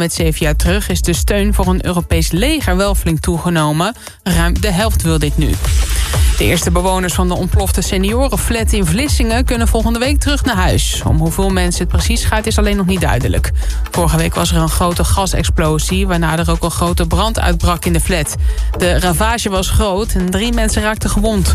Met zeven jaar terug is de steun voor een Europees leger wel flink toegenomen. Ruim de helft wil dit nu. De eerste bewoners van de ontplofte seniorenflat in Vlissingen... kunnen volgende week terug naar huis. Om hoeveel mensen het precies gaat is alleen nog niet duidelijk. Vorige week was er een grote gasexplosie... waarna er ook een grote brand uitbrak in de flat. De ravage was groot en drie mensen raakten gewond.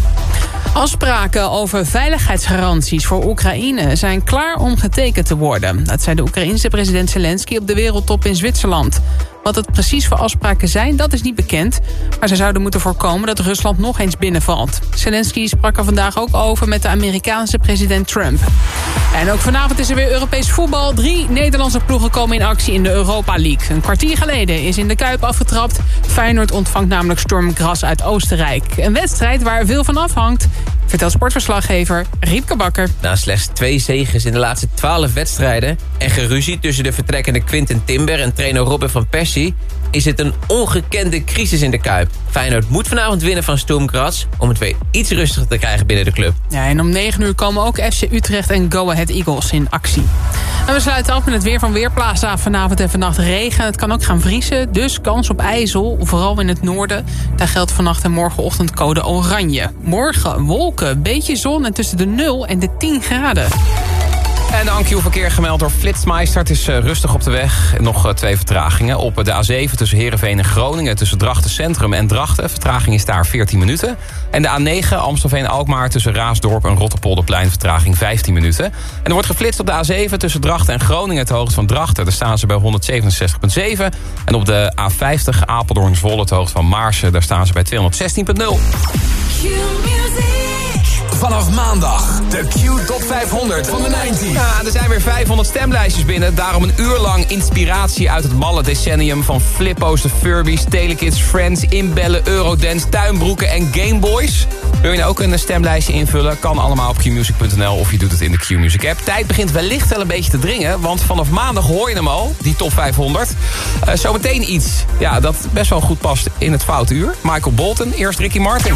Afspraken over veiligheidsgaranties voor Oekraïne... zijn klaar om getekend te worden. Dat zei de Oekraïense president Zelensky op de wereldtop in Zwitserland. Wat het precies voor afspraken zijn, dat is niet bekend. Maar ze zouden moeten voorkomen dat Rusland nog eens binnenvalt. Zelensky sprak er vandaag ook over met de Amerikaanse president Trump. En ook vanavond is er weer Europees voetbal. Drie Nederlandse ploegen komen in actie in de Europa League. Een kwartier geleden is in de Kuip afgetrapt. Feyenoord ontvangt namelijk Storm Gras uit Oostenrijk. Een wedstrijd waar veel van afhangt. Vertelt sportverslaggever Riepke Bakker. Na slechts twee zegens in de laatste twaalf wedstrijden... en geruzie tussen de vertrekkende Quinten Timber en trainer Robin van Persie... is het een ongekende crisis in de Kuip. Feyenoord moet vanavond winnen van Storm Gras... om het weer iets rustiger te krijgen binnen de club. Ja, en om 9 uur komen ook FC Utrecht en Go Ahead Eagles in actie. En we sluiten af met het weer van Weerplaza. Vanavond en vannacht regen. Het kan ook gaan vriezen, dus kans op ijzel. Vooral in het noorden. Daar geldt vannacht en morgenochtend code oranje. Morgen wolken, beetje zon en tussen de 0 en de 10 graden. En de Ankiel-verkeer gemeld door Flitsmeister. Het is uh, rustig op de weg. Nog uh, twee vertragingen. Op de A7 tussen Heerenveen en Groningen... tussen Drachten Centrum en Drachten. Vertraging is daar 14 minuten. En de A9 Amstelveen-Alkmaar tussen Raasdorp en Rotterpolderplein... vertraging 15 minuten. En er wordt geflitst op de A7 tussen Drachten en Groningen... het hoogte van Drachten. Daar staan ze bij 167,7. En op de A50 Apeldoorn-Zwolle, het hoogte van Maarsen... daar staan ze bij 216,0. Vanaf maandag de Q Top 500 van de 90. Ja, er zijn weer 500 stemlijstjes binnen. Daarom een uur lang inspiratie uit het malle decennium... van Flippo's, de Furbies, Telekids, Friends, Inbellen, Eurodance... tuinbroeken en Gameboys. Wil je nou ook een stemlijstje invullen? Kan allemaal op qmusic.nl of je doet het in de Q-Music app. Tijd begint wellicht wel een beetje te dringen... want vanaf maandag hoor je hem al, die Top 500. Uh, zometeen iets ja, dat best wel goed past in het foute uur. Michael Bolton, eerst Ricky Martin.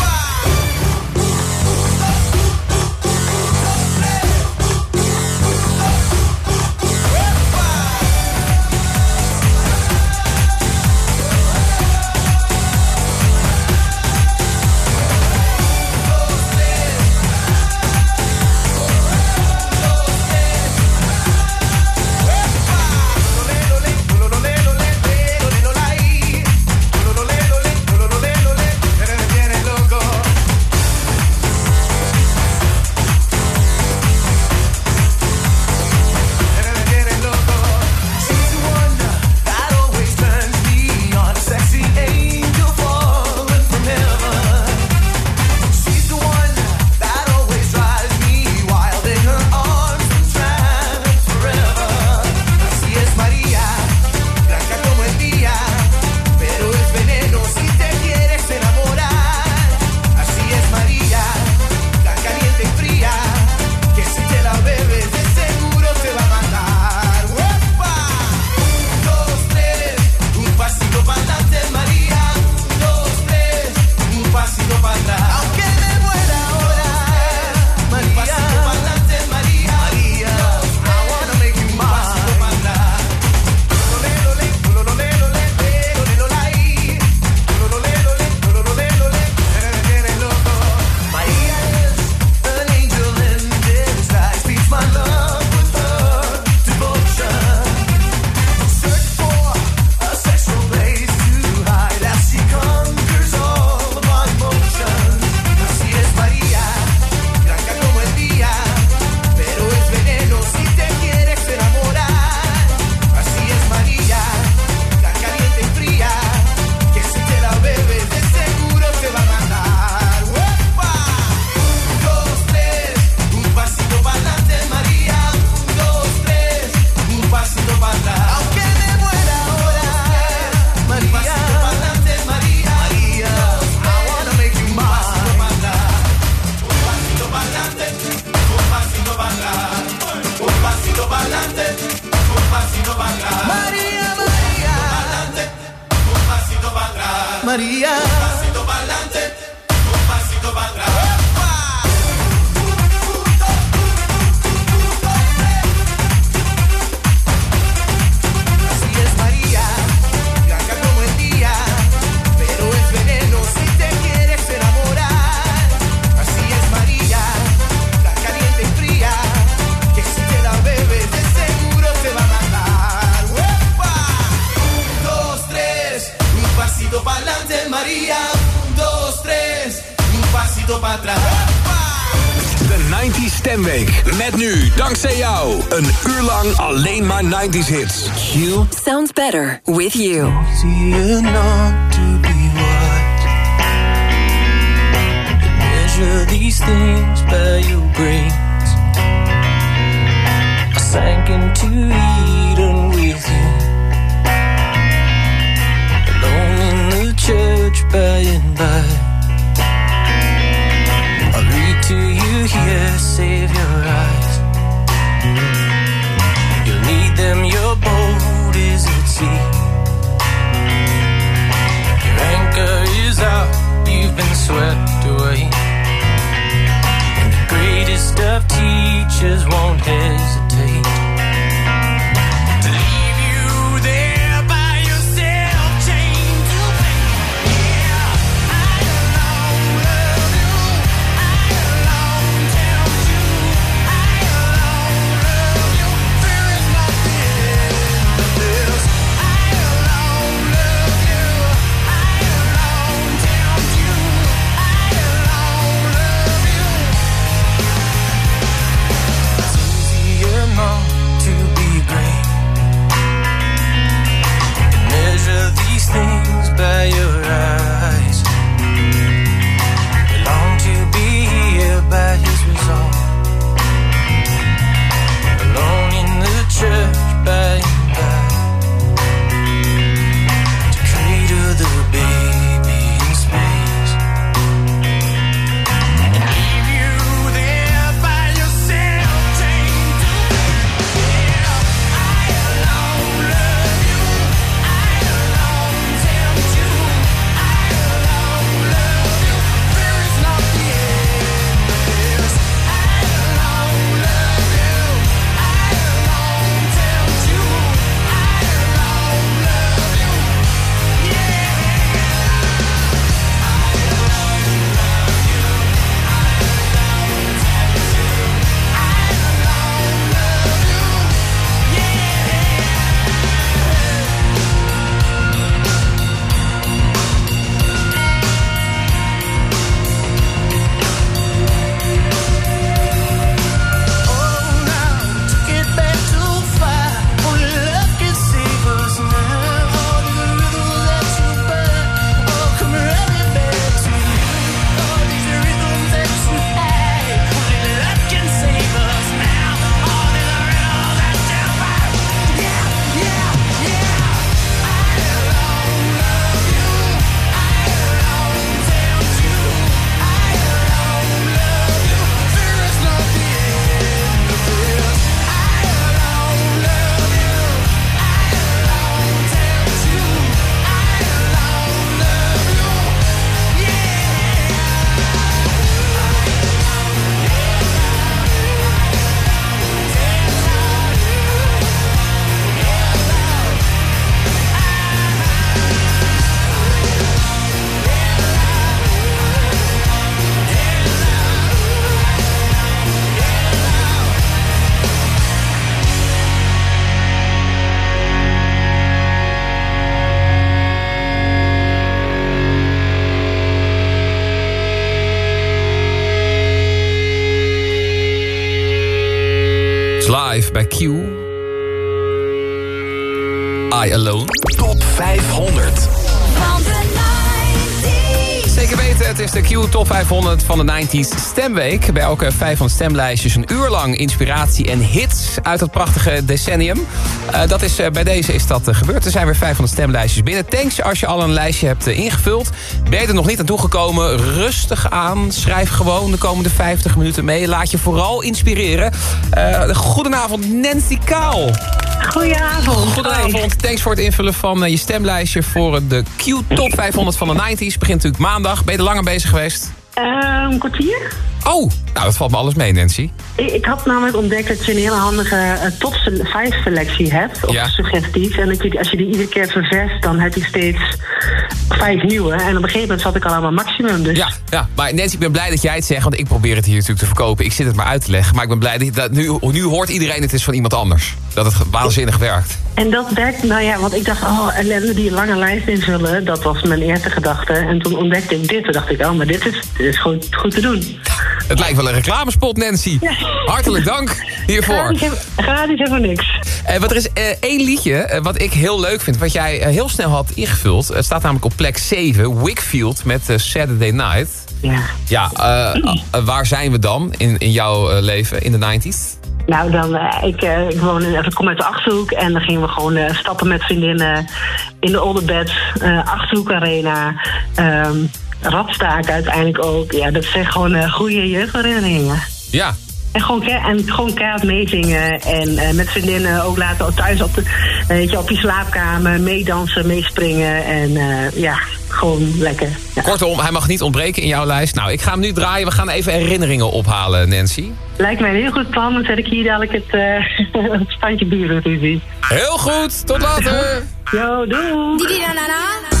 Atrás. De 90s Stemweek. Met nu, dankzij jou, een uur lang alleen maar 90s hits. Q Sounds better with you. See you not to be what Measure these things by your brains I sank into Eden with you Alone in the church by and by here, save your eyes. You'll need them, your boat is at sea. Your anchor is out, you've been swept away. And the greatest of teachers won't hesitate you. Live bij Q. I Alone. Top 500. Van de 90s. Zeker weten, het is de Q Top 500 van de 90s Stemweek. Bij elke 500 stemlijstjes een uur lang inspiratie en hits uit het prachtige decennium. Eh, dat is, eh, bij deze is dat eh, gebeurd. Er zijn weer 500 stemlijstjes binnen. Thanks als je al een lijstje hebt ingevuld. Ben je er nog niet aan toegekomen? Rustig aan. Schrijf gewoon de komende 50 minuten mee. Laat je vooral inspireren. Goedenavond Nancy Kaal. Goedenavond. Goedenavond, thanks voor het invullen van eh, je stemlijstje voor eh, de Q Top 500 van de 90s. Begint natuurlijk maandag. Ben je er langer bezig geweest? Eh, een kwartier? Oh, nou dat valt me alles mee Nancy. Ik, ik had namelijk ontdekt dat je een hele handige eh, top 5 selectie hebt. Of Ja. suggesties. En dat je, als je die iedere keer ververst, dan heb je steeds vijf nieuwe. En op een gegeven moment zat ik al aan mijn maximum. Dus Ja, ja, maar Nancy, ik ben blij dat jij het zegt, want ik probeer het hier natuurlijk te verkopen. Ik zit het maar uit te leggen, maar ik ben blij dat, dat nu, nu hoort iedereen het is van iemand anders. Dat het waanzinnig werkt. En dat werkt, nou ja, want ik dacht, oh, ellende die een lange lijst invullen, dat was mijn eerste gedachte. En toen ontdekte ik dit, toen dacht ik, oh, maar dit is, dit is goed, goed te doen. Het lijkt wel een reclamespot, Nancy. Hartelijk dank hiervoor. Gratis, gratis helemaal niks. Eh, wat er is eh, één liedje eh, wat ik heel leuk vind, wat jij heel snel had ingevuld. Het staat namelijk op plek 7, Wickfield met Saturday Night. Ja. Ja, waar zijn we dan in, in jouw leven in de 90s? Nou, dan, ik, ik, woon in, ik kom uit de Achterhoek en dan gingen we gewoon stappen met vriendinnen in de Olderbed, Achterhoek Arena, ehm Radstaak uiteindelijk ook. Ja, dat zijn gewoon eh, goede jeugdherinneringen. Ja, En gewoon, en gewoon keihard meezingen en eh, met vriendinnen ook laten thuis op, de, weet je, op je slaapkamer meedansen, meespringen en eh, ja, gewoon lekker. Ja. kortom, hij mag niet ontbreken in jouw lijst. Nou, ik ga hem nu draaien. We gaan even herinneringen ophalen, Nancy. Lijkt mij een heel goed plan, dan zet ik hier dadelijk het, eh het standje bier. Heel goed, tot later. Yo, doei!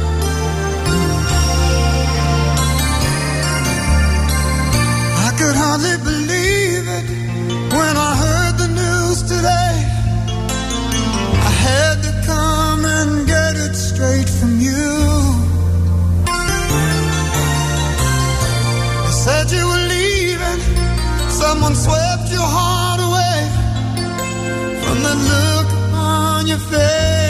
there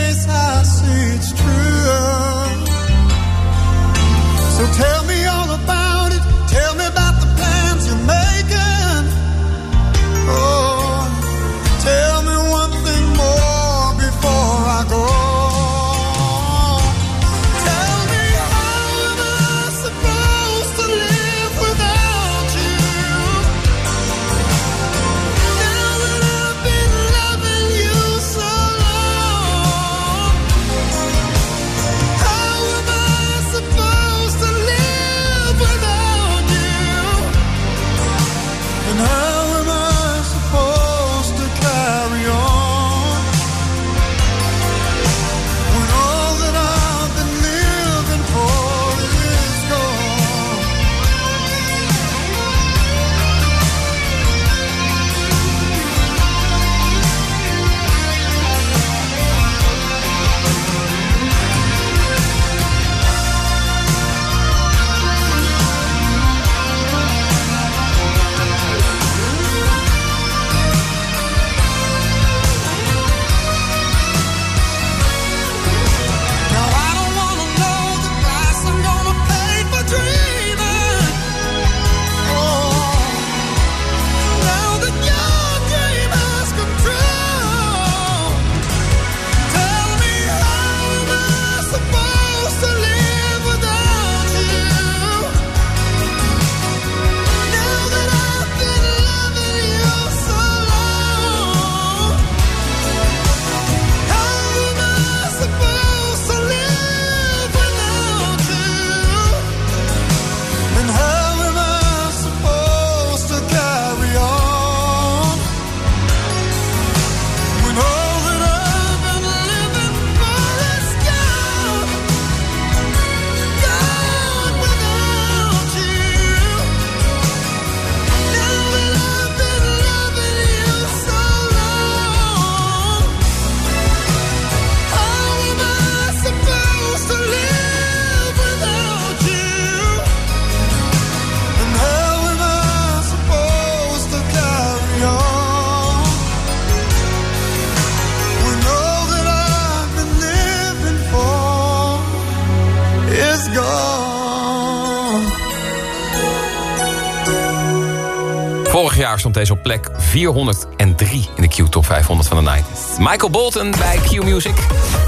stond deze op plek 403 in de Q Top 500 van de 90s. Michael Bolton bij Q Music.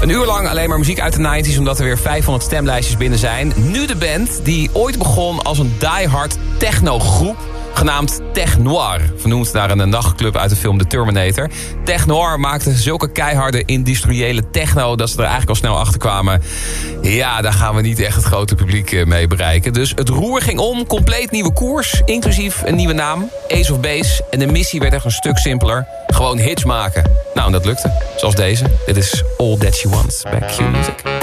Een uur lang alleen maar muziek uit de 90s... omdat er weer 500 stemlijstjes binnen zijn. Nu de band die ooit begon als een diehard techno-groep... genaamd Tech Noir. Vernoemd naar een nachtclub uit de film The Terminator. Tech Noir maakte zulke keiharde industriële techno... dat ze er eigenlijk al snel achter kwamen. Ja, daar gaan we niet echt het grote publiek eh, mee bereiken. Dus het roer ging om, compleet nieuwe koers... inclusief een nieuwe naam, Ace of Base. En de missie werd echt een stuk simpeler. Gewoon hits maken. Nou, en dat lukte. Zoals deze. Dit is All That She Wants bij Q Music.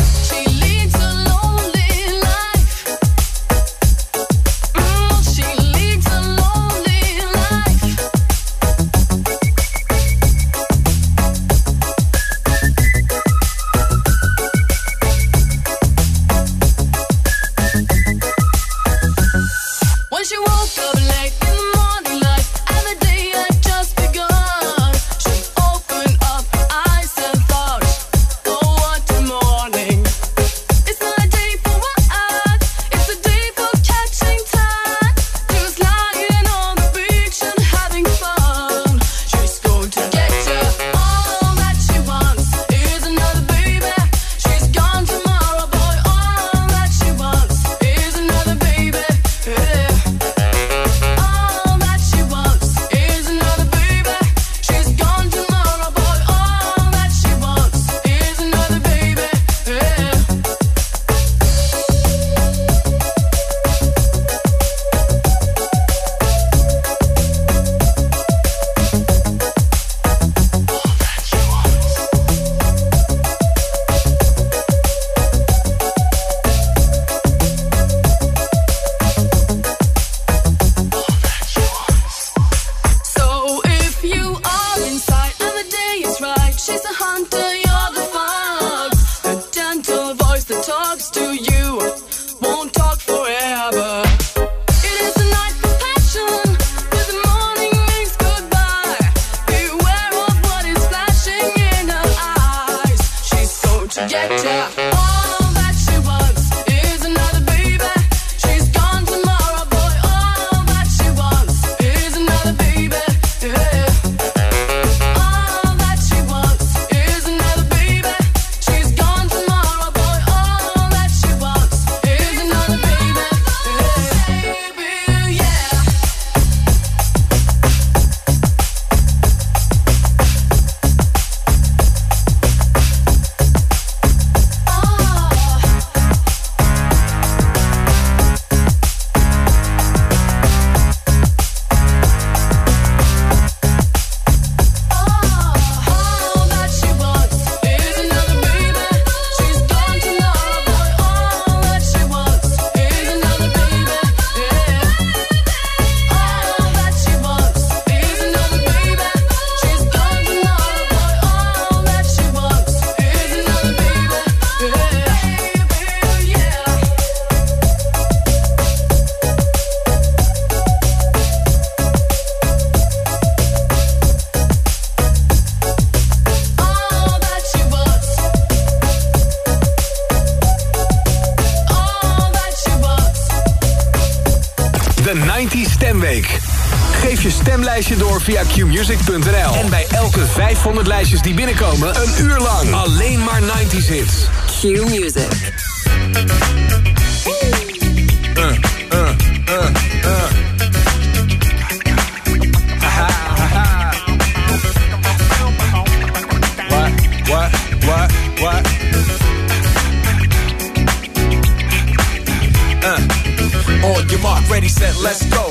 Ready, set, let's go.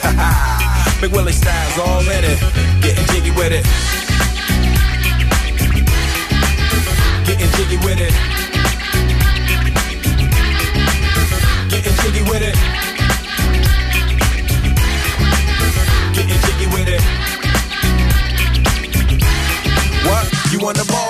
Big Willie style's all in it. Getting jiggy with it. Getting jiggy with it. Getting jiggy with it. Getting jiggy with it. What? You on the ball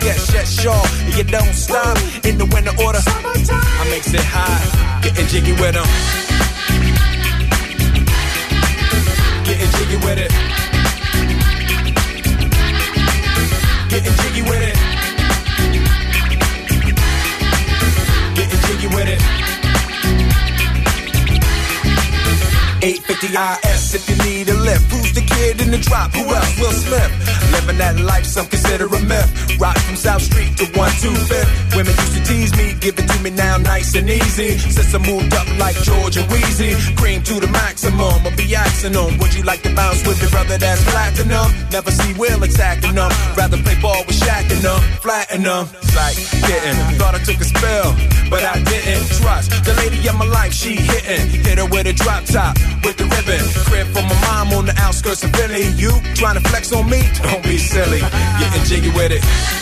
Yes, yes, sure. And you don't stop in the winter order. I makes it high, getting jiggy with them. Getting jiggy with it. Getting jiggy with it. Getting jiggy with it. 850 IS if you need a lift. Who's the kid in the drop? Who else? Will Smith. Living that life, some consider a myth. Rock from South Street to 125th. Women used to tease me, give it to me now nice and easy. Since I moved up like Georgia Wheezy. Cream to the maximum, I'll be axing them. Would you like to bounce with your brother that's platinum? Never see Will attacking them. Rather play ball with Shaq and them, flatten them. Like, getting, thought I took a spell, but I didn't. Trust the lady of my life, she hitting. Hit her with a drop top, with the ribbon. Crib for my mom on the outskirts of Philly. You trying to flex on me? Don't be silly. Getting jiggy with it.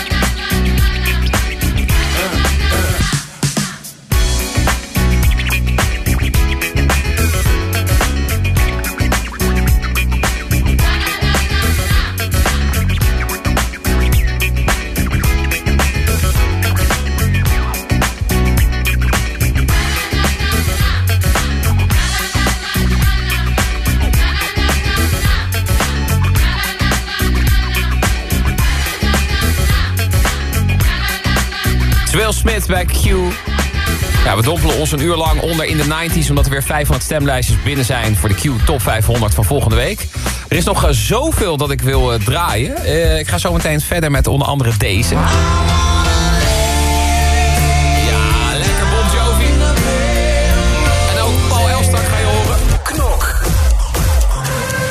Bij Q. Ja, we dompelen ons een uur lang onder in de 90s... omdat er weer 500 stemlijstjes binnen zijn... voor de Q Top 500 van volgende week. Er is nog eh, zoveel dat ik wil eh, draaien. Eh, ik ga zo meteen verder met onder andere deze. Ja, lekker Bon Jovi. En ook Paul Elstak ga je horen. Knok.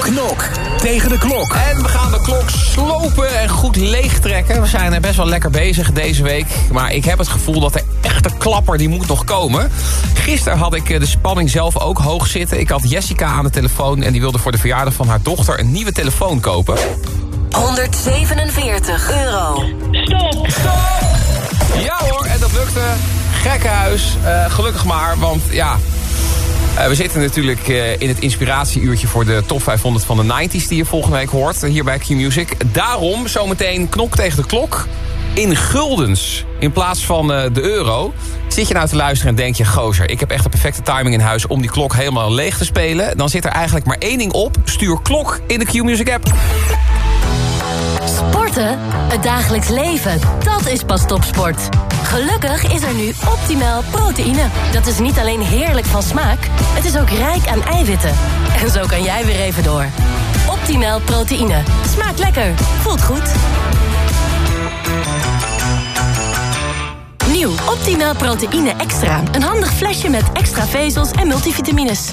Knok tegen de klok. En we gaan klok slopen en goed leegtrekken. We zijn er best wel lekker bezig deze week. Maar ik heb het gevoel dat de echte klapper die moet nog komen. Gisteren had ik eh, de spanning zelf ook hoog zitten. Ik had Jessica aan de telefoon en die wilde voor de verjaardag van haar dochter een nieuwe telefoon kopen. 147 euro. Ja hoor, en dat lukte. Gekkenhuis. Eh gelukkig maar, want ja... eh, we zitten natuurlijk eh, in het inspiratieuurtje voor de top 500 van de 90s... die je volgende week hoort hier bij Q-Music. Daarom zometeen knok tegen de klok in guldens in plaats van eh, de euro. Zit je nou te luisteren en denk je... gozer, ik heb echt de perfecte timing in huis om die klok helemaal leeg te spelen... dan zit er eigenlijk maar één ding op. Stuur klok in de Q-Music app. Sporten? Het dagelijks leven. Dat is pas topsport. Gelukkig is er nu optimaal proteïne. Dat is niet alleen heerlijk van smaak, het is ook rijk aan eiwitten. En zo kan jij weer even door. Optimaal proteïne. Smaakt lekker. Voelt goed. Nieuw Optimaal proteïne extra. Een handig flesje met extra vezels en multivitamines.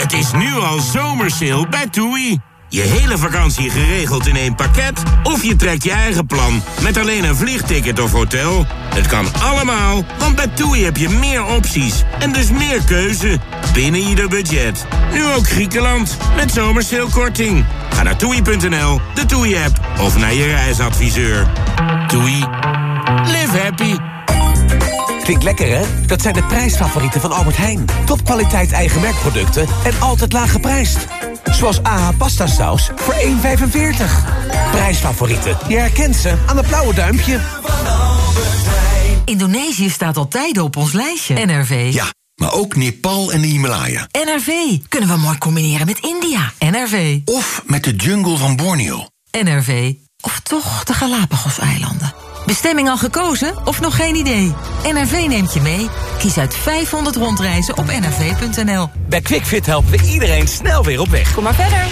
Het is nu al zomersale bij TUI. Je hele vakantie geregeld in één pakket? Of je trekt je eigen plan met alleen een vliegticket of hotel? Het kan allemaal, want bij TUI heb je meer opties en dus meer keuze binnen ieder budget. Nu ook Griekenland met zomersale korting. Ga naar toei.nl, de TUI-app of naar je reisadviseur. TUI. Live happy. Klinkt lekker, hè? Dat zijn de prijsfavorieten van Albert Heijn. Topkwaliteit eigen merkproducten en altijd laag geprijsd. Zoals AH pasta saus voor 1,45. Prijsfavorieten. Je herkent ze aan het blauwe duimpje. Indonesië staat al tijden op ons lijstje. NRV. Ja, maar ook Nepal en de Himalaya. NRV. Kunnen we mooi combineren met India. NRV. Of met de jungle van Borneo. NRV. Of toch de Galapagoseilanden. Bestemming al gekozen of nog geen idee? NRV neemt je mee. Kies uit 500 rondreizen op nrv.nl. Bij QuickFit helpen we iedereen snel weer op weg. Kom maar verder.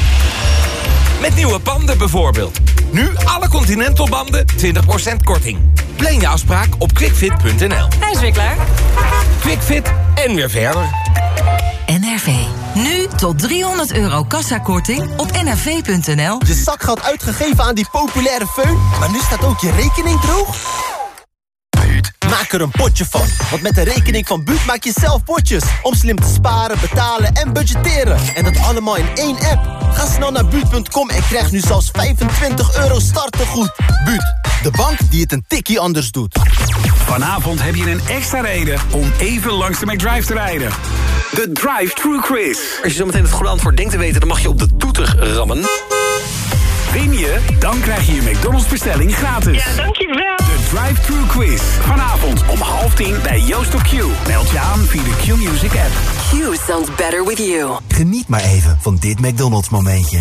Met nieuwe banden bijvoorbeeld. Nu alle Continental banden 20% korting. Plan je afspraak op quickfit.nl. Hij is weer klaar. QuickFit en weer verder. NRV. Nu tot 300 euro kassakorting op nrv.nl. Je zakgeld uitgegeven aan die populaire föhn, maar nu staat ook je rekening droog? Maak er een potje van, want met de rekening van Buut maak je zelf potjes. Om slim te sparen, betalen en budgetteren. En dat allemaal in één app. Ga snel naar Buut.com en krijg nu zelfs 25 euro startegoed. Buut, de bank die het een tikkie anders doet. Vanavond heb je een extra reden om even langs de McDrive te rijden. De Drive-Thru Quiz. Als je zometeen het goede antwoord denkt te weten, dan mag je op de toeter rammen. Win je, dan krijg je je McDonald's bestelling gratis. Ja, dankjewel. De Drive-Thru Quiz. Vanavond om half tien bij Joost op Q. Meld je aan via de Q-Music app. Q sounds better with you. Geniet maar even van dit McDonald's momentje.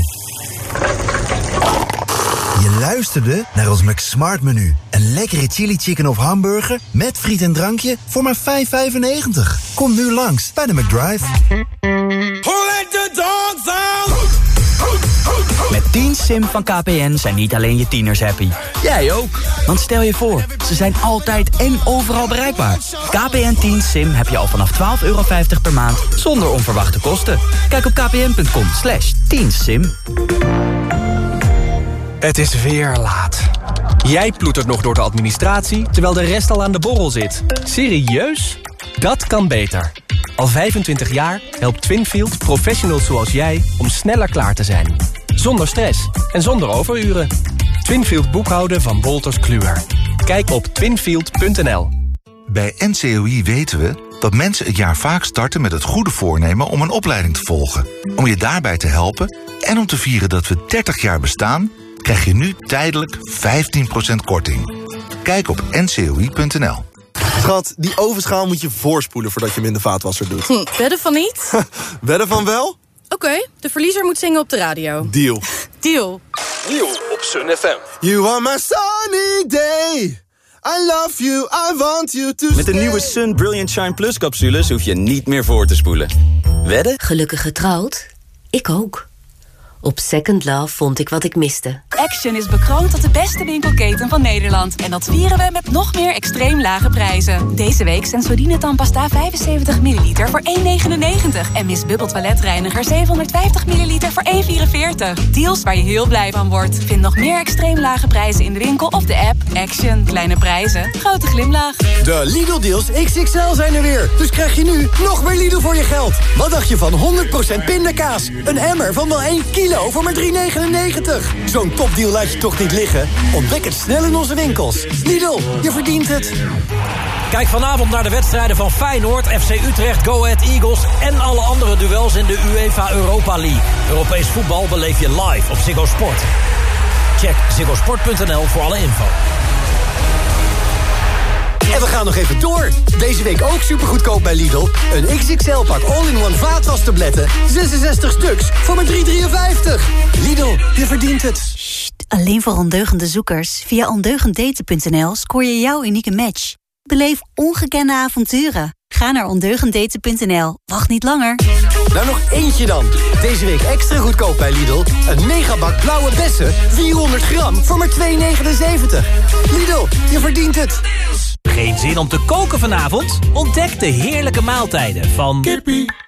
Je luisterde naar ons McSmart menu. Een lekkere chili chicken of hamburger met friet en drankje voor maar 5,95. Kom nu langs bij de McDrive. Met 10 sim van KPN zijn niet alleen je tieners happy. Jij ook. Want stel je voor, ze zijn altijd en overal bereikbaar. KPN 10 sim heb je al vanaf 12,50 euro per maand zonder onverwachte kosten. Kijk op kpn.com slash 10 sim. Het is weer laat. Jij ploetert nog door de administratie, terwijl de rest al aan de borrel zit. Serieus? Dat kan beter. Al 25 jaar helpt Twinfield professionals zoals jij om sneller klaar te zijn. Zonder stress en zonder overuren. Twinfield boekhouden van Wolters Kluwer. Kijk op twinfield.nl. Bij NCOI weten we, dat mensen het jaar vaak starten met het goede voornemen om een opleiding te volgen. Om je daarbij te helpen en om te vieren dat we 30 jaar bestaan, krijg je nu tijdelijk 15% korting. Kijk op ncoi.nl. Schat, die ovenschaal moet je voorspoelen voordat je hem in de vaatwasser doet. Hm, wedden van niet? Wedden van wel? Oké, de verliezer moet zingen op de radio. Deal. Deal. Deal op Sun FM. You are my sunny day. I love you, I want you to Met de nieuwe Sun Brilliant Shine Plus capsules hoef je niet meer voor te spoelen. Wedden? Gelukkig getrouwd? Ik ook. Op Second Love vond ik wat ik miste. Action is bekroond tot de beste winkelketen van Nederland. En dat vieren we met nog meer extreem lage prijzen. Deze week Sensodyne tandpasta 75 ml voor 1,99. En Miss Bubble toiletreiniger 750 ml voor 1,44. Deals waar je heel blij van wordt. Vind nog meer extreem lage prijzen in de winkel of de app. Action. Kleine prijzen. Grote glimlach. De Lidl-deals XXL zijn er weer. Dus krijg je nu nog meer Lidl voor je geld. Wat dacht je van 100% pindakaas? Een emmer van wel 1 kilo voor maar 3,99. Zo'n topdeal laat je toch niet liggen? Ontdek het snel in onze winkels. Lidl, je verdient het. Kijk vanavond naar de wedstrijden van Feyenoord, FC Utrecht, Go Ahead Eagles... en alle andere duels in de UEFA Europa League. Europees voetbal beleef je live op Ziggo Sport. Check ziggosport.nl voor alle info. En we gaan nog even door. Deze week ook supergoedkoop bij Lidl. Een XXL-pak all-in-one vaatwastabletten. 66 stuks voor maar 3,53. Lidl, je verdient het. Alleen voor ondeugende zoekers. Via ondeugenddaten.nl scoor je jouw unieke match. Beleef ongekende avonturen. Ga naar ondeugenddaten.nl. Wacht niet langer. Nou, nog eentje dan. Deze week extra goedkoop bij Lidl. Een megabak blauwe bessen, 400 gram, voor maar 2,79. Lidl, je verdient het. Geen zin om te koken vanavond? Ontdek de heerlijke maaltijden van... Kippie.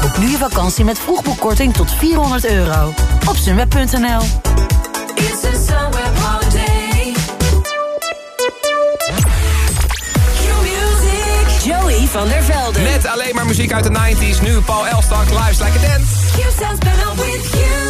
Boek nu je vakantie met vroegboekkorting tot 400 euro. Op sunweb.nl Joey van der Velde. Net alleen maar muziek uit de 90s. Nu Paul Elstak, Lives Like a Dance. You sounds better with you.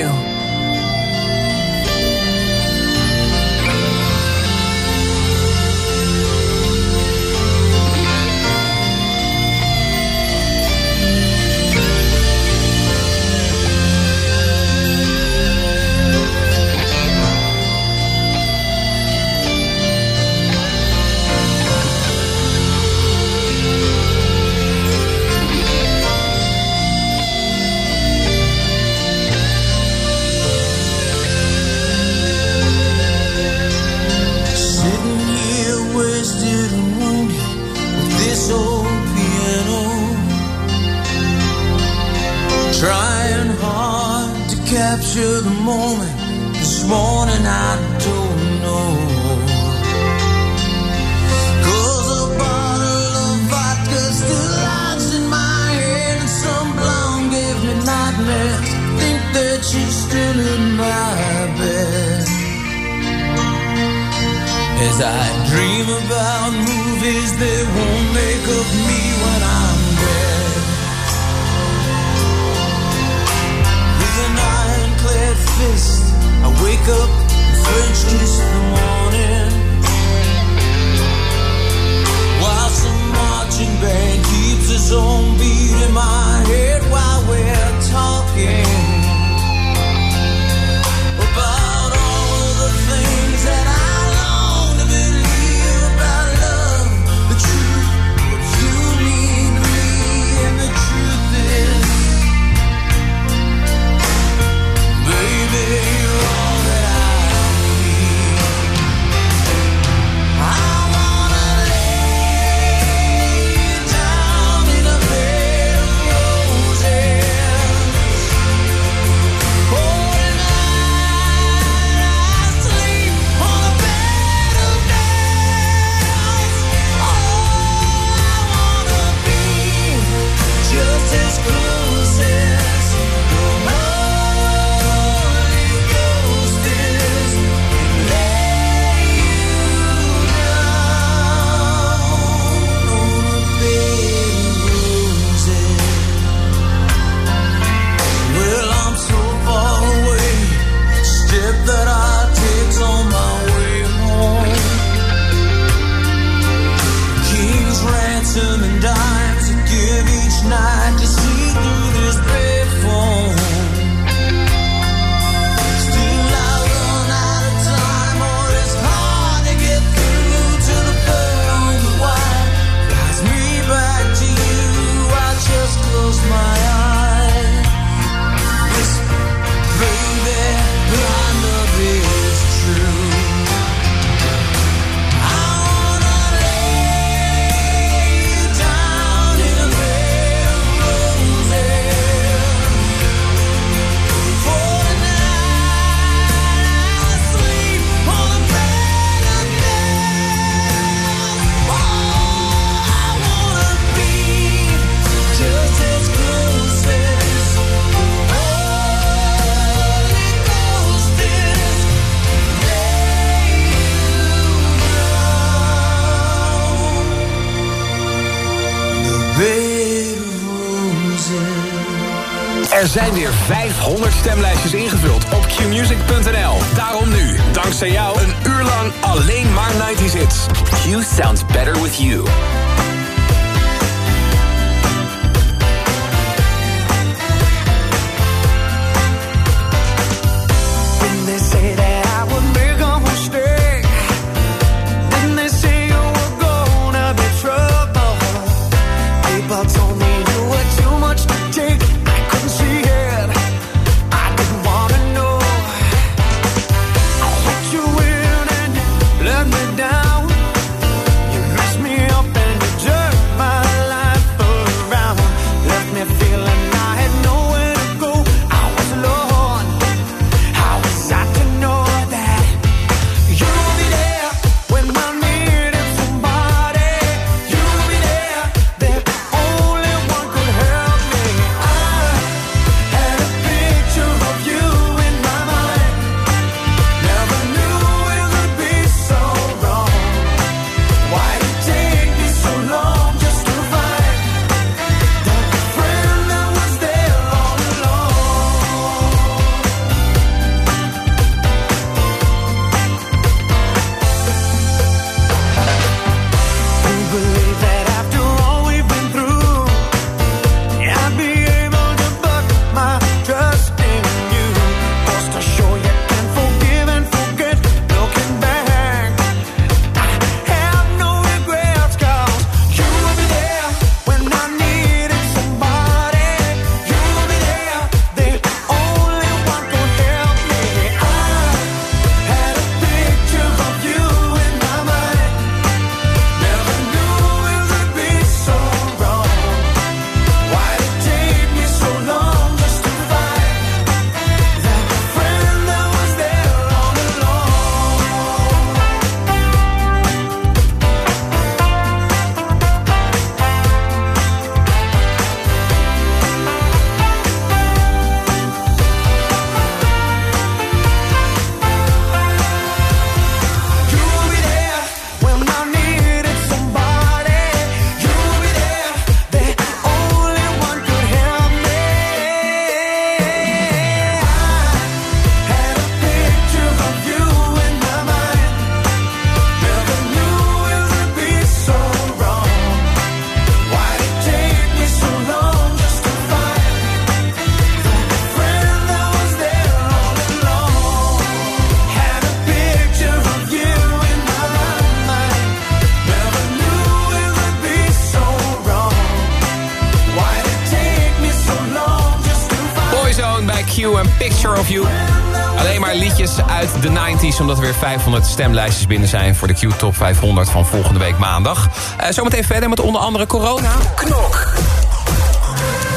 Omdat er weer 500 stemlijstjes binnen zijn... voor de Q-top 500 van volgende week maandag. Eh, zometeen verder met onder andere corona. Knok.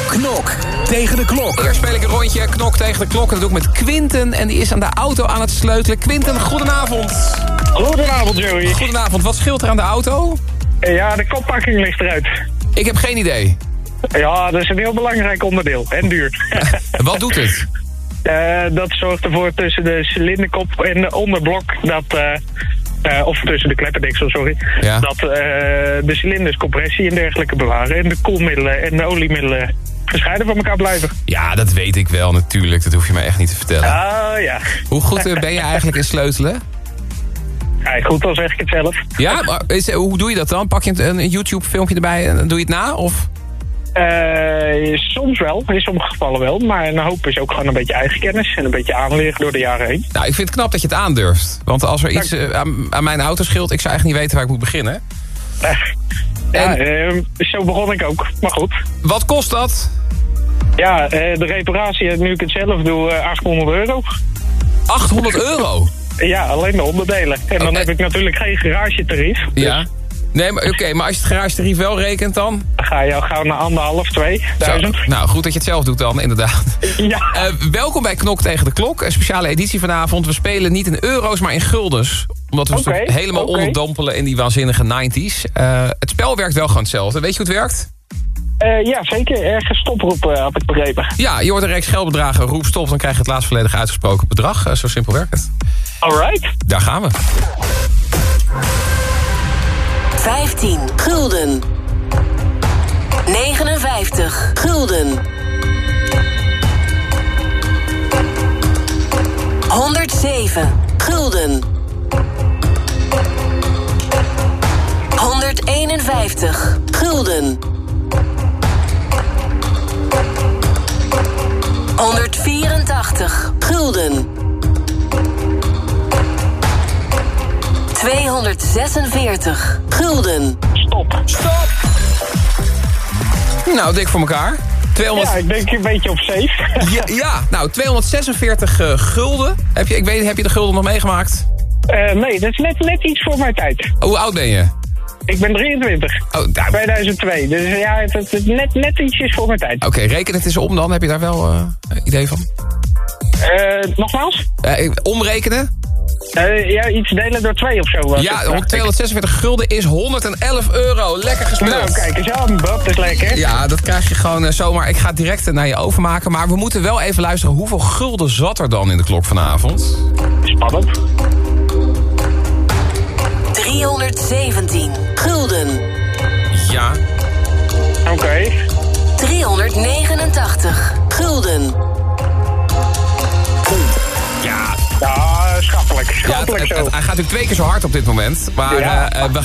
Knok tegen de klok. Eerst speel ik een rondje knok tegen de klok. En dat doe ik met Quinten. En die is aan de auto aan het sleutelen. Quinten, goedenavond. Goedenavond, Joey. Goedenavond. Wat scheelt er aan de auto? Ja, de koppakking ligt eruit. Ik heb geen idee. Ja, dat is een heel belangrijk onderdeel. En duur. Wat doet het? Eh, dat zorgt ervoor tussen de cilinderkop en de onderblok dat... eh, eh, of tussen de kleppendeksel, sorry. Ja. Dat de cilinders compressie en dergelijke bewaren. En de koelmiddelen en de oliemiddelen gescheiden van elkaar blijven. Ja, dat weet ik wel natuurlijk. Dat hoef je mij echt niet te vertellen. Ah, ja. Hoe goed ben je eigenlijk in sleutelen? Ja, goed, dan zeg ik het zelf. Ja, maar is, hoe doe je dat dan? Pak je een, een YouTube-filmpje erbij en doe je het na? Of? Eh, soms wel, in sommige gevallen wel. Maar een hoop is ook gewoon een beetje eigen kennis en een beetje aanleren door de jaren heen. Nou, ik vind het knap dat je het aandurft. Want als er iets eh, aan, aan mijn auto scheelt... ik zou eigenlijk niet weten waar ik moet beginnen. Ja, eh, zo begon ik ook. Maar goed. Wat kost dat? Ja, eh, de reparatie, nu ik het zelf doe, eh, 800 euro. 800 euro? Ja, alleen de onderdelen. En dan heb ik natuurlijk geen garagetarief. Ja. Nee, maar oké, maar als je het garage wel rekent dan? Dan ga je al gauw naar anderhalf, twee duizend. Zo, nou, goed dat je het zelf doet dan, inderdaad. Ja. Eh, welkom bij Knok tegen de Klok. Een speciale editie vanavond. We spelen niet in euro's, maar in guldens. Omdat we natuurlijk helemaal oké. onderdompelen in die waanzinnige 90s. Eh, het spel werkt wel gewoon hetzelfde. Weet je hoe het werkt? Eh, ja, zeker. Ergens stoproep eh, had ik begrepen. Ja, je hoort een reeks geldbedragen, roep stop... dan krijg je het laatst volledig uitgesproken bedrag. Zo simpel werkt het. Alright. Daar gaan we. 15 gulden. 59 gulden. 107 gulden. 151 gulden. 184 gulden. 246 gulden. Stop. Stop! Nou, dik voor elkaar. 200... Ja, ik denk een beetje op safe. Ja, ja, nou, 246 eh, gulden. Heb je, ik weet, heb je de gulden nog meegemaakt? Eh, nee, dat is net, net iets voor mijn tijd. Hoe oud ben je? Ik ben 23. Oh, nou, 2002. Dus ja, het, het, het net, net ietsjes voor mijn tijd. Oké, reken het eens om dan. Heb je daar wel eh, idee van? Eh, nogmaals? Eh, omrekenen? Eh, ja, iets delen door twee of zo. was Ja, het, dacht ik. 246 gulden is 111 euro. Lekker gespeeld. Nou, kijk eens aan. Dat is lekker. Ja, dat krijg je gewoon eh, zomaar. Ik ga het direct eh, naar je overmaken. Maar we moeten wel even luisteren. Hoeveel gulden zat er dan in de klok vanavond? Spannend. 317 gulden. Ja. Oké. 389 gulden. Ja. Ja, schappelijk. Ja, het, Schappelijk het- zo. het- hij gaat natuurlijk twee keer zo hard op dit moment. Maar Ja. eh, eh, we,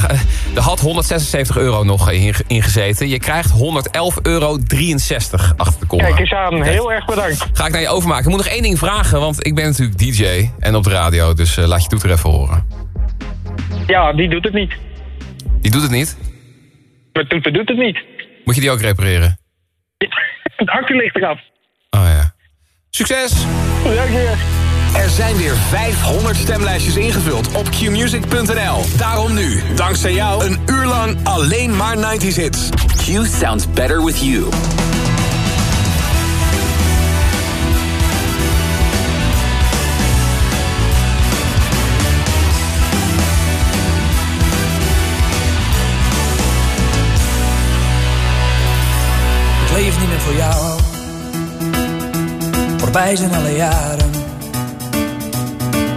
er had 176 euro nog in, ingezeten. Je krijgt 111,63 euro achter de komma. Kijk eens aan. Heel erg bedankt. Ga ik naar je overmaken. Ik moet nog één ding vragen, want ik ben natuurlijk DJ en op de radio. Dus eh, laat je toeter even horen. Ja, die doet het niet. Die doet het niet. Mijn toeter doet het niet. Moet je die ook repareren? Het accu ligt eraf. Oh ja. Succes! Dank je. Er zijn weer 500 stemlijstjes ingevuld op qmusic.nl. Daarom nu, dankzij jou, een uur lang alleen maar 90s hits. Q sounds better with you. Ik leef niet meer voor jou. Voorbij zijn alle jaren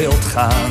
wilt gaan,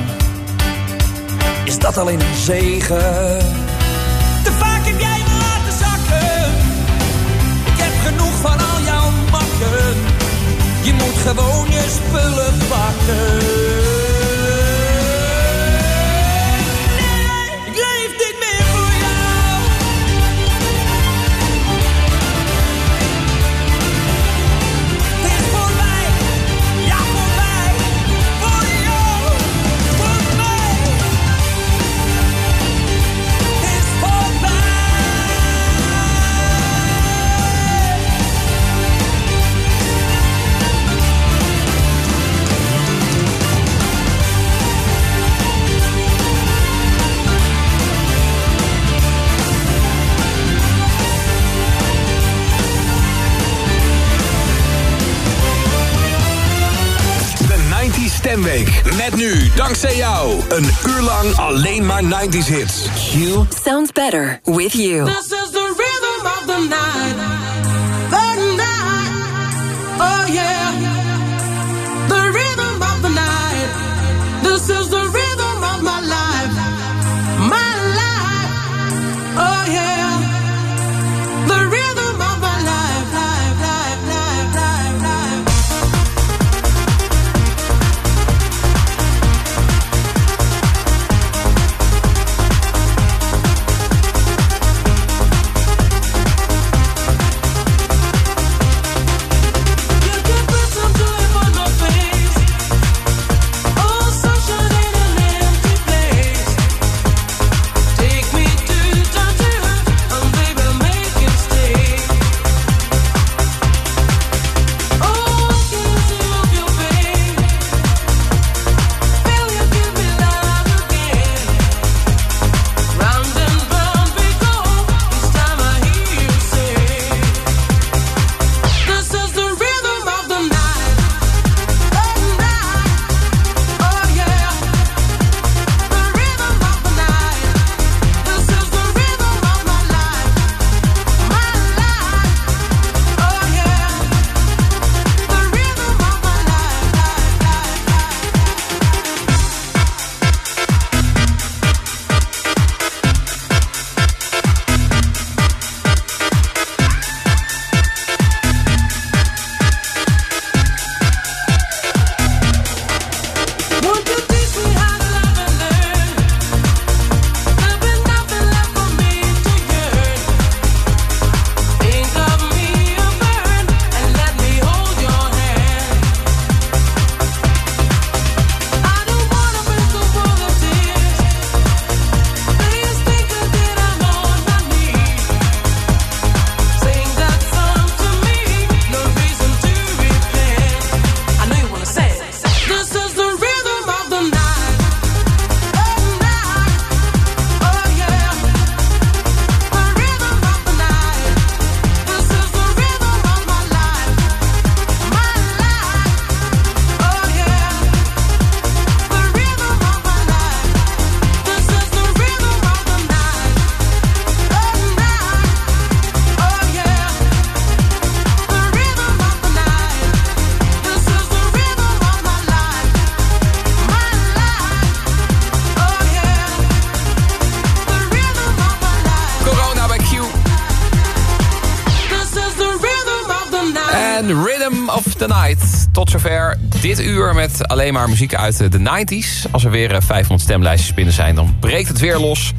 Met nu, dankzij jou, een uur lang alleen maar 90s hits. Q sounds better with you. This is the rhythm of the night. Alleen maar muziek uit de 90s. Als er weer eh, 500 stemlijstjes binnen zijn, dan breekt het weer los.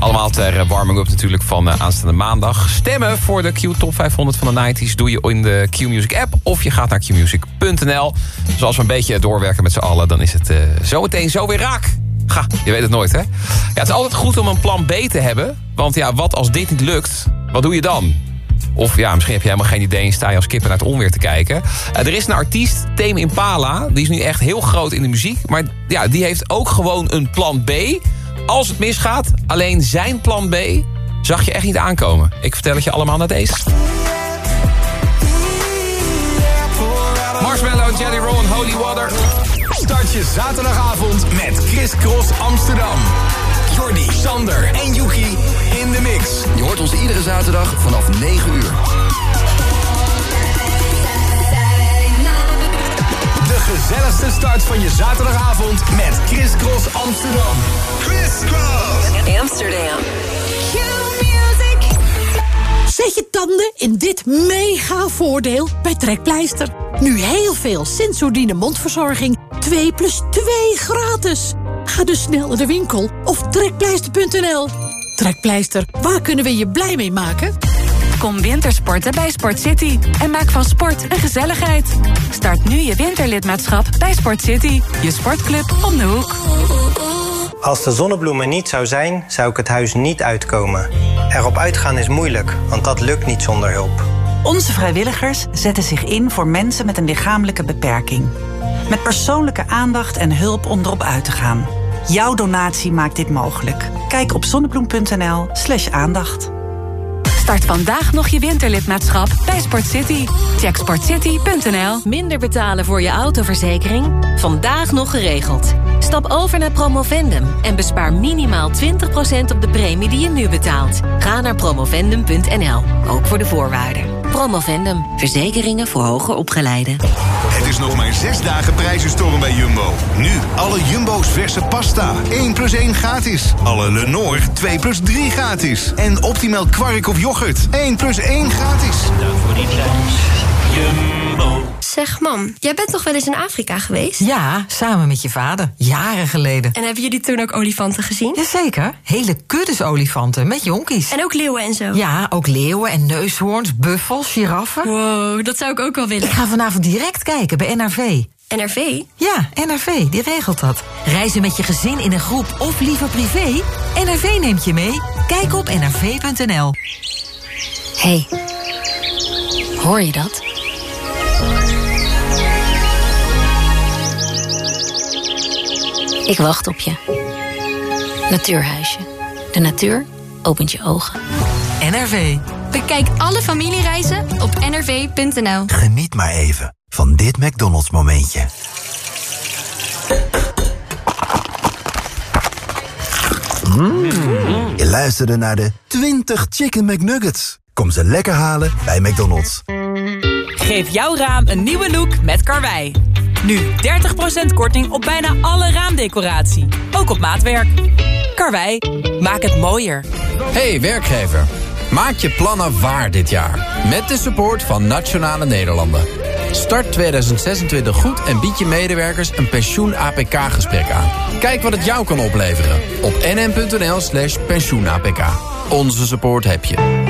Allemaal ter eh, warming-up natuurlijk van eh, aanstaande maandag. Stemmen voor de Q Top 500 van de 90s doe je in de Q Music app... of je gaat naar qmusic.nl. Dus als we een beetje doorwerken met z'n allen... dan is het eh, zo meteen zo weer raak. Ga, je weet het nooit, hè? Ja, het is altijd goed om een plan B te hebben. Want ja, wat als dit niet lukt, wat doe je dan? Of ja, misschien heb je helemaal geen idee en sta je als kippen naar het onweer te kijken. Eh, er is een artiest, Tame Impala. Die is nu echt heel groot in de muziek. Maar ja, die heeft ook gewoon een plan B. Als het misgaat, alleen zijn plan B zag je echt niet aankomen. Ik vertel het je allemaal naar deze. Marshmallow, Jelly Roll en Holy Water. Start je zaterdagavond met Chris Cross Amsterdam. Jordi, Sander en Yuki de mix. Je hoort ons iedere zaterdag vanaf 9 uur. Night. gezelligste start van je zaterdagavond met Chris Cross Amsterdam. Chris Cross Amsterdam. Zet je tanden in dit mega voordeel bij Trekpleister. Nu heel veel Sensodyne mondverzorging. 2 plus 2 gratis. Ga dus snel naar de winkel of trekpleister.nl. Trekpleister, waar kunnen we je blij mee maken? Kom wintersporten bij Sport City en maak van sport een gezelligheid. Start nu je winterlidmaatschap bij Sport City, je sportclub om de hoek. Als de zonnebloem er niet zou zijn, zou ik het huis niet uitkomen. Erop uitgaan is moeilijk, want dat lukt niet zonder hulp. Onze vrijwilligers zetten zich in voor mensen met een lichamelijke beperking. Met persoonlijke aandacht en hulp om erop uit te gaan. Jouw donatie maakt dit mogelijk. Kijk op zonnebloem.nl slash aandacht. Start vandaag nog je winterlidmaatschap bij Sport City. Check sportcity.nl. Minder betalen voor je autoverzekering? Vandaag nog geregeld. Stap over naar Promovendum en bespaar minimaal 20% op de premie die je nu betaalt. Ga naar promovendum.nl, ook voor de voorwaarden. Promovendum, verzekeringen voor hoger opgeleiden. Het is nog maar zes dagen prijzenstorm bij Jumbo. Nu alle Jumbo's verse pasta. 1 plus 1 gratis. Alle Lenore 2 plus 3 gratis. En optimaal kwark of yoghurt. 1 plus 1 gratis. Dank voor die prijs. Jumbo. Zeg, mam, jij bent toch wel eens in Afrika geweest? Ja, samen met je vader. Jaren geleden. En hebben jullie toen ook olifanten gezien? Jazeker. Hele kuddes olifanten met jonkies. En ook leeuwen en zo? Ja, ook leeuwen en neushoorns, buffels, giraffen. Wow, dat zou ik ook wel willen. Ik ga vanavond direct kijken bij NRV. NRV? Ja, NRV, die regelt dat. Reizen met je gezin in een groep of liever privé? NRV neemt je mee. Kijk op nrv.nl. hey, hoor je dat? Ik wacht op je. Natuurhuisje. De natuur opent je ogen. NRV. Bekijk alle familiereizen op nrv.nl. Geniet maar even van dit McDonald's momentje. Mm. Je luisterde naar de 20 Chicken McNuggets. Kom ze lekker halen bij McDonald's. Geef jouw raam een nieuwe look met Karwei. Nu 30% korting op bijna alle raamdecoratie. Ook op maatwerk. Karwei, maak het mooier. Hey werkgever, maak je plannen waar dit jaar. Met de support van Nationale Nederlanden. Start 2026 goed en bied je medewerkers een pensioen-APK-gesprek aan. Kijk wat het jou kan opleveren op nm.nl slash pensioen-APK. Onze support heb je.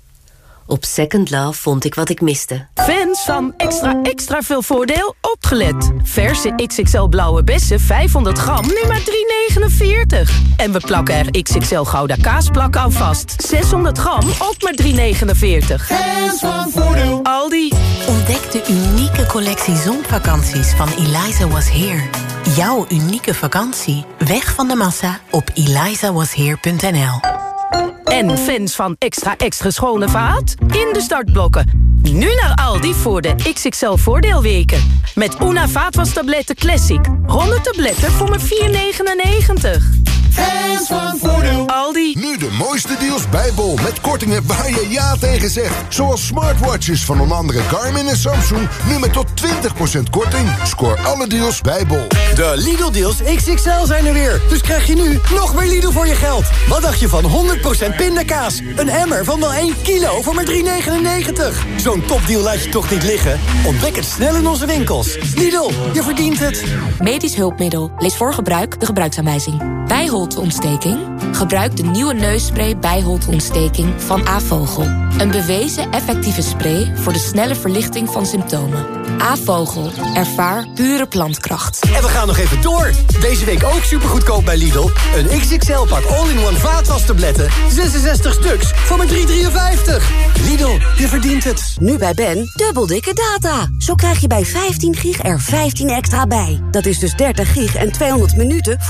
Op Second Love vond ik wat ik miste. Fans van extra extra veel voordeel opgelet. Verse XXL blauwe bessen 500 gram nu maar 3,49. En we plakken er XXL gouda kaasplak aan vast. 600 gram ook maar 3,49. Fans van voordeel. Aldi. Ontdek de unieke collectie zonvakanties van Eliza Was Here. Jouw unieke vakantie. Weg van de massa op elizawasheer.nl En fans van extra extra schone vaat? In de startblokken. Nu naar Aldi voor de XXL voordeelweken. Met Una vaatwastabletten Classic. 100 tabletten voor maar 4,99. Fans van voordeel. Aldi. Nu de mooiste deals bij Bol. Met kortingen waar je ja tegen zegt. Zoals smartwatches van onder andere Garmin en Samsung. Nu met tot 20% korting. Scoor alle deals bij Bol. De Lidl-deals XXL zijn er weer. Dus krijg je nu nog meer Lidl voor je geld. Wat dacht je van 100% pindakaas? Een emmer van wel 1 kilo voor maar 3,99. Zo'n topdeal laat je toch niet liggen? Ontdek het snel in onze winkels. Lidl, je verdient het. Medisch hulpmiddel. Lees voor gebruik de gebruiksaanwijzing. Bijholteontsteking? Gebruik de nieuwe neusspray bijholteontsteking van Avogel. Een bewezen effectieve spray voor de snelle verlichting van symptomen. Avogel. Ervaar pure plantkracht. En we gaan nog even door. Deze week ook supergoedkoop bij Lidl. Een XXL-pak all-in-one vaatwastabletten. 66 stuks voor maar 3,53. Lidl, je verdient het. Nu bij Ben, dubbel dikke data. Zo krijg je bij 15 gig er 15 extra bij. Dat is dus 30 gig en 200 minuten voor